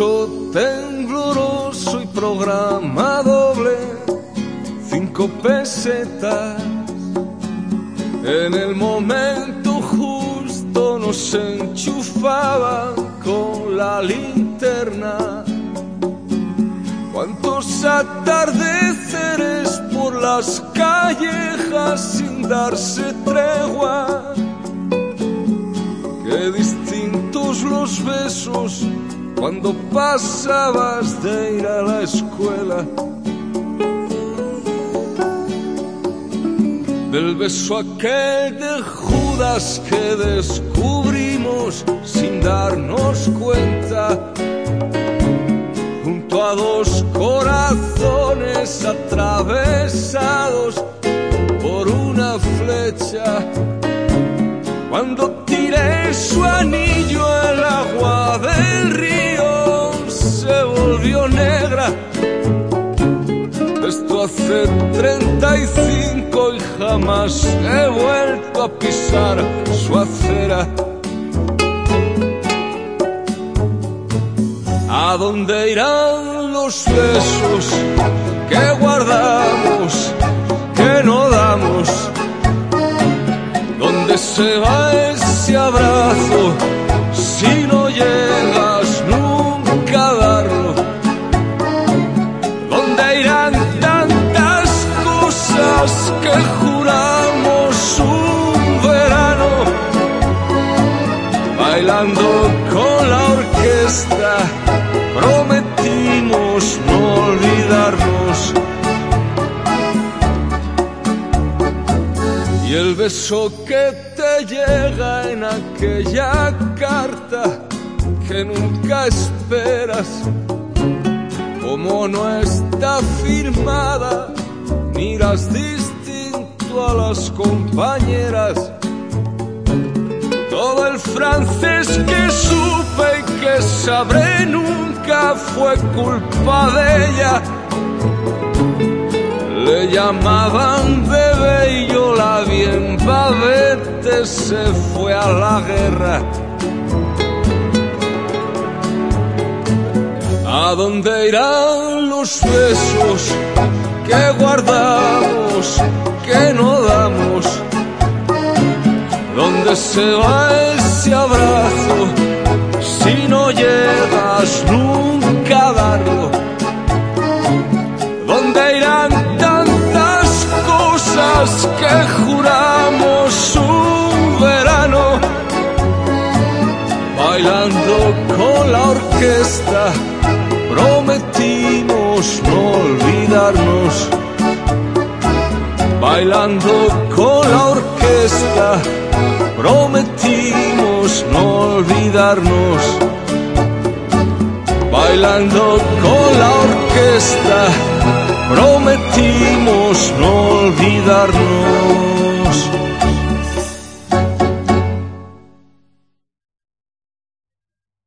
beso tembloroso y programa doble, cinco pesetas. En el momento justo nos enchufaban con la linterna. Cuántos atardeceres por las callejas sin darse tregua. Qué distintos los besos cuando pasabas de ir a la escuela. Del beso aquel de Judas que descubrimos sin darnos cuenta. Junto a dos corazones atravesados hace 35 y jamás he vuelto a pisar su acera. ¿A dónde irán los besos que guardamos, Con la orquesta, prometimos no olvidarnos. Y el beso que te llega en aquella carta que nunca esperas, como no está firmada, miras distinto a las compañeras. Todo el francés que supe y que sabré nunca fue culpa de ella. Le llamaban bebé y yo la bien babete se fue a la guerra. ¿A dónde irán los besos que guardamos, que no damos? ¿Dónde se va ese abrazo si no llegas nunca a darlo? ¿Dónde irán tantas cosas que juramos un verano? Bailando con la orquesta, prometimos no olvidarnos. Bailando con la orquesta, prometimos no olvidarnos. Bailando con la orquesta, prometimos no olvidarnos.